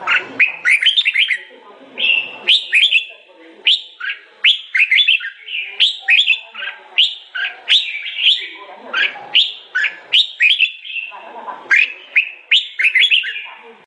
Mà cái?